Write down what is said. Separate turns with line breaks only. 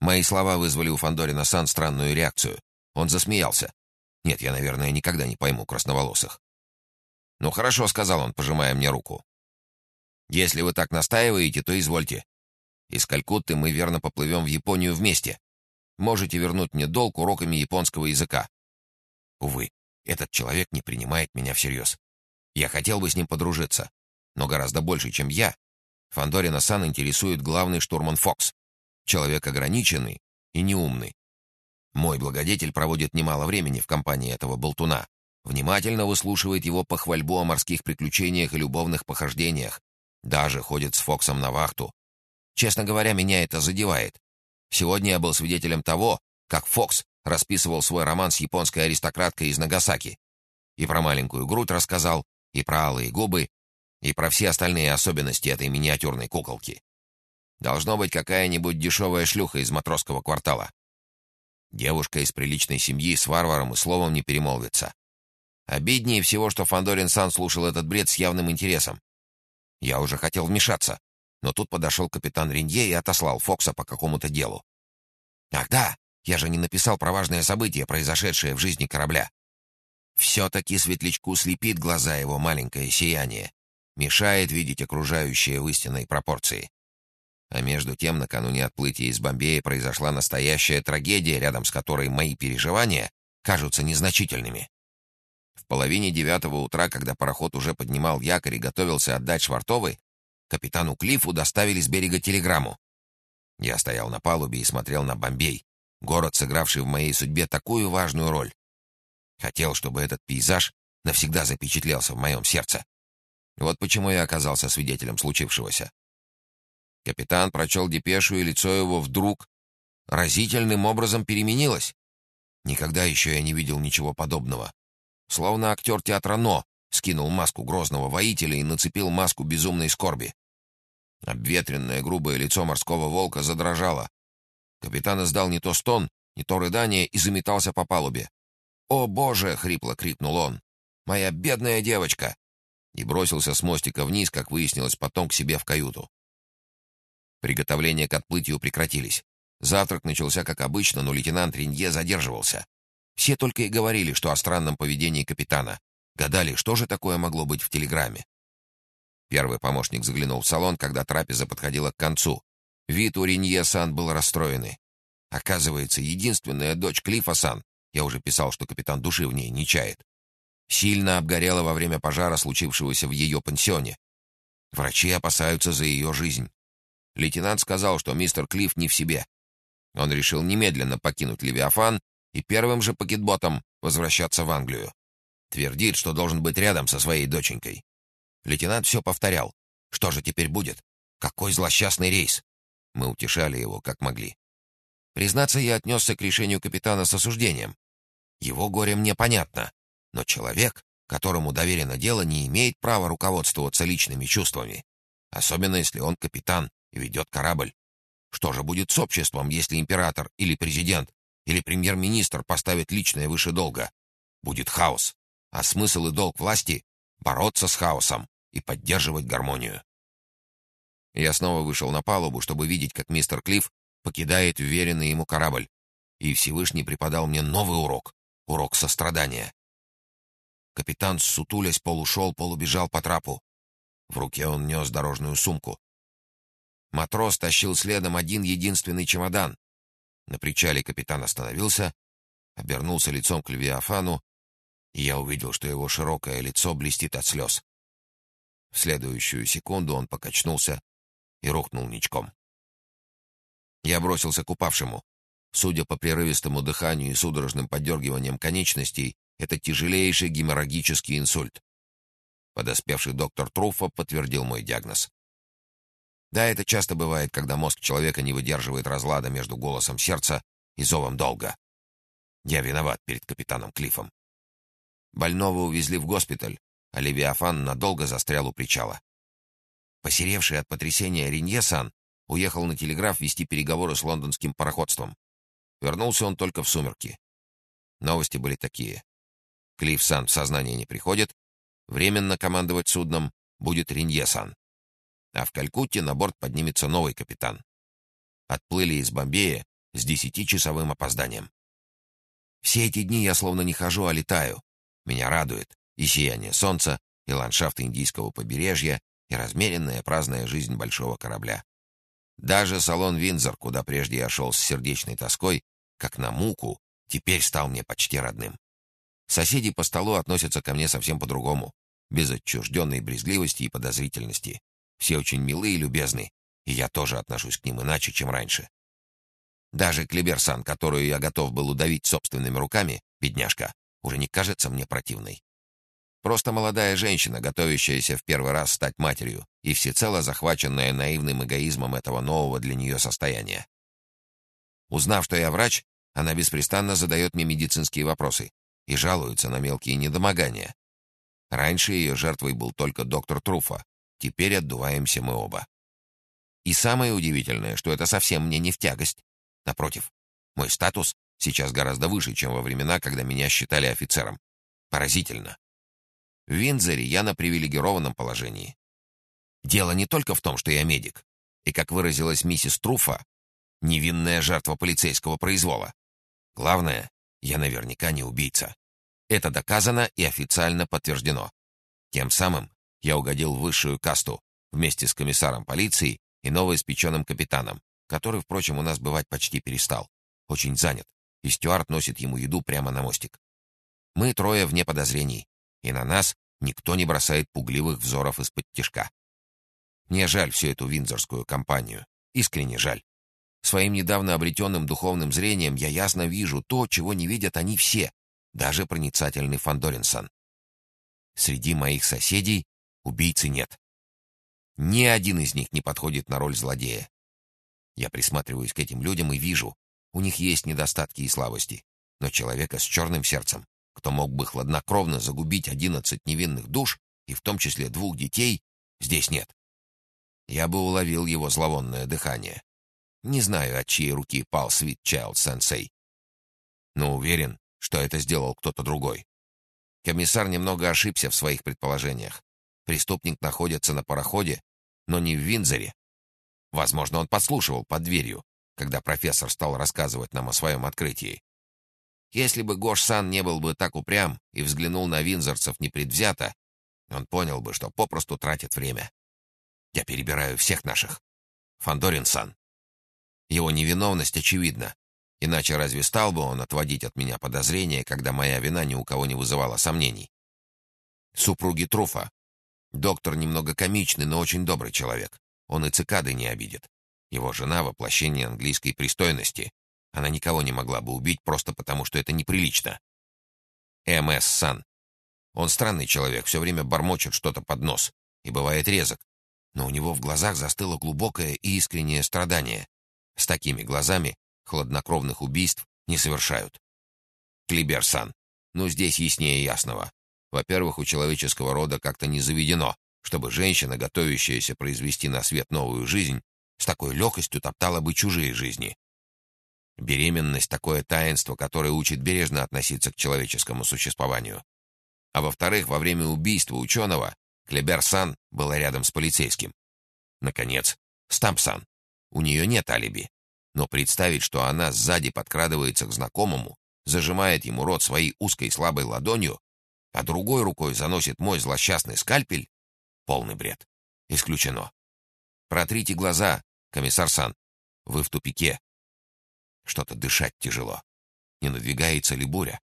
Мои слова вызвали у Фандорина Сан странную реакцию. Он засмеялся. Нет, я, наверное, никогда не пойму красноволосых. «Ну хорошо», — сказал он, пожимая мне руку. «Если вы так настаиваете, то извольте. Из Калькутты мы верно поплывем в Японию вместе. Можете вернуть мне долг уроками японского языка». Увы, этот человек не принимает меня всерьез. Я хотел бы с ним подружиться, но гораздо больше, чем я. Фандорина Сан интересует главный штурман Фокс. Человек ограниченный и неумный. Мой благодетель проводит немало времени в компании этого болтуна, внимательно выслушивает его похвальбу о морских приключениях и любовных похождениях, даже ходит с Фоксом на вахту. Честно говоря, меня это задевает. Сегодня я был свидетелем того, как Фокс расписывал свой роман с японской аристократкой из Нагасаки. И про маленькую грудь рассказал, и про алые губы, и про все остальные особенности этой миниатюрной куколки. Должно быть какая-нибудь дешевая шлюха из матросского квартала. Девушка из приличной семьи с варваром и словом не перемолвится. Обиднее всего, что Фандорин Сан слушал этот бред с явным интересом. Я уже хотел вмешаться, но тут подошел капитан Ринье и отослал Фокса по какому-то делу. Ах да, я же не написал про важное событие, произошедшее в жизни корабля. Все-таки светлячку слепит глаза его маленькое сияние, мешает видеть окружающее в истинной пропорции. А между тем, накануне отплытия из Бомбея произошла настоящая трагедия, рядом с которой мои переживания кажутся незначительными. В половине девятого утра, когда пароход уже поднимал якорь и готовился отдать швартовы, капитану Клиффу доставили с берега телеграмму. Я стоял на палубе и смотрел на Бомбей, город, сыгравший в моей судьбе такую важную роль. Хотел, чтобы этот пейзаж навсегда запечатлелся в моем сердце. Вот почему я оказался свидетелем случившегося. Капитан прочел депешу, и лицо его вдруг разительным образом переменилось. Никогда еще я не видел ничего подобного. Словно актер театра «Но» скинул маску грозного воителя и нацепил маску безумной скорби. Обветренное грубое лицо морского волка задрожало. Капитан издал не то стон, не то рыдание и заметался по палубе. «О, Боже!» — хрипло крикнул он. «Моя бедная девочка!» И бросился с мостика вниз, как выяснилось потом, к себе в каюту. Приготовления к отплытию прекратились. Завтрак начался как обычно, но лейтенант Ринье задерживался. Все только и говорили, что о странном поведении капитана. Гадали, что же такое могло быть в телеграмме. Первый помощник заглянул в салон, когда трапеза подходила к концу. Вид у Ринье Сан был расстроенный. Оказывается, единственная дочь Клифа Сан, я уже писал, что капитан души в ней не чает, сильно обгорела во время пожара, случившегося в ее пансионе. Врачи опасаются за ее жизнь. Лейтенант сказал, что мистер Клифф не в себе. Он решил немедленно покинуть Левиафан и первым же пакетботом возвращаться в Англию. Твердит, что должен быть рядом со своей доченькой. Лейтенант все повторял. Что же теперь будет? Какой злосчастный рейс? Мы утешали его, как могли. Признаться, я отнесся к решению капитана с осуждением. Его горе мне понятно, но человек, которому доверено дело, не имеет права руководствоваться личными чувствами, особенно если он капитан ведет корабль. Что же будет с обществом, если император или президент или премьер-министр поставит личное выше долга? Будет хаос, а смысл и долг власти — бороться с хаосом и поддерживать гармонию. Я снова вышел на палубу, чтобы видеть, как мистер Клифф покидает уверенный ему корабль, и Всевышний преподал мне новый урок — урок сострадания. Капитан, сутулясь, полушел, полубежал по трапу. В руке он нес дорожную сумку. Матрос тащил следом один единственный чемодан. На причале капитан остановился, обернулся лицом к Левиафану, и я увидел, что его широкое лицо блестит от слез. В следующую секунду он покачнулся и рухнул ничком. Я бросился к упавшему. Судя по прерывистому дыханию и судорожным подергиваниям конечностей, это тяжелейший геморрагический инсульт. Подоспевший доктор Труффа подтвердил мой диагноз. Да, это часто бывает, когда мозг человека не выдерживает разлада между голосом сердца и зовом долга. Я виноват перед капитаном Клиффом. Больного увезли в госпиталь, а Левиафан надолго застрял у причала. Посеревший от потрясения Ринье-сан уехал на телеграф вести переговоры с лондонским пароходством. Вернулся он только в сумерки. Новости были такие. Клифф-сан в сознание не приходит, временно командовать судном будет Ринье-сан а в Калькутте на борт поднимется новый капитан. Отплыли из Бомбея с десятичасовым опозданием. Все эти дни я словно не хожу, а летаю. Меня радует и сияние солнца, и ландшафт индийского побережья, и размеренная праздная жизнь большого корабля. Даже салон Винзор, куда прежде я шел с сердечной тоской, как на муку, теперь стал мне почти родным. Соседи по столу относятся ко мне совсем по-другому, без отчужденной брезгливости и подозрительности. Все очень милы и любезны, и я тоже отношусь к ним иначе, чем раньше. Даже Клиберсан, которую я готов был удавить собственными руками, бедняжка, уже не кажется мне противной. Просто молодая женщина, готовящаяся в первый раз стать матерью и всецело захваченная наивным эгоизмом этого нового для нее состояния. Узнав, что я врач, она беспрестанно задает мне медицинские вопросы и жалуется на мелкие недомогания. Раньше ее жертвой был только доктор Труфа, теперь отдуваемся мы оба. И самое удивительное, что это совсем мне не в тягость. Напротив, мой статус сейчас гораздо выше, чем во времена, когда меня считали офицером. Поразительно. В Виндзоре я на привилегированном положении. Дело не только в том, что я медик, и, как выразилась миссис Труфа, невинная жертва полицейского произвола. Главное, я наверняка не убийца. Это доказано и официально подтверждено. Тем самым я угодил в высшую касту вместе с комиссаром полиции и новоиспеченным капитаном, который, впрочем, у нас бывать почти перестал. Очень занят, и Стюарт носит ему еду прямо на мостик. Мы трое вне подозрений, и на нас никто не бросает пугливых взоров из-под тишка. Мне жаль всю эту виндзорскую компанию. Искренне жаль. Своим недавно обретенным духовным зрением я ясно вижу то, чего не видят они все, даже проницательный Фандоринсон. Среди моих соседей убийцы нет. Ни один из них не подходит на роль злодея. Я присматриваюсь к этим людям и вижу, у них есть недостатки и слабости, но человека с черным сердцем кто мог бы хладнокровно загубить одиннадцать невинных душ, и в том числе двух детей, здесь нет. Я бы уловил его зловонное дыхание. Не знаю, от чьей руки пал Свит Чайлд Сенсей. Но уверен, что это сделал кто-то другой. Комиссар немного ошибся в своих предположениях. Преступник находится на пароходе, но не в Винзоре. Возможно, он подслушивал под дверью, когда профессор стал рассказывать нам о своем открытии. Если бы Гош-сан не был бы так упрям и взглянул на винзорцев непредвзято, он понял бы, что попросту тратит время. Я перебираю всех наших. Фандорин-сан. Его невиновность очевидна. Иначе разве стал бы он отводить от меня подозрения, когда моя вина ни у кого не вызывала сомнений? Супруги Труфа. Доктор немного комичный, но очень добрый человек. Он и цикады не обидит. Его жена — воплощение английской пристойности, она никого не могла бы убить просто потому, что это неприлично. М.С. Сан. Он странный человек, все время бормочет что-то под нос и бывает резок. Но у него в глазах застыло глубокое и искреннее страдание. С такими глазами хладнокровных убийств не совершают. Клибер Сан. Ну, здесь яснее ясного. Во-первых, у человеческого рода как-то не заведено, чтобы женщина, готовящаяся произвести на свет новую жизнь, с такой легкостью топтала бы чужие жизни. Беременность — такое таинство, которое учит бережно относиться к человеческому существованию. А во-вторых, во время убийства ученого Клебер-сан была рядом с полицейским. Наконец, Стампсан. У нее нет алиби. Но представить, что она сзади подкрадывается к знакомому, зажимает ему рот своей узкой слабой ладонью, а другой рукой заносит мой злосчастный скальпель — полный бред. Исключено. Протрите глаза, комиссар Сан. Вы в тупике. Что-то дышать тяжело. Не надвигается ли буря?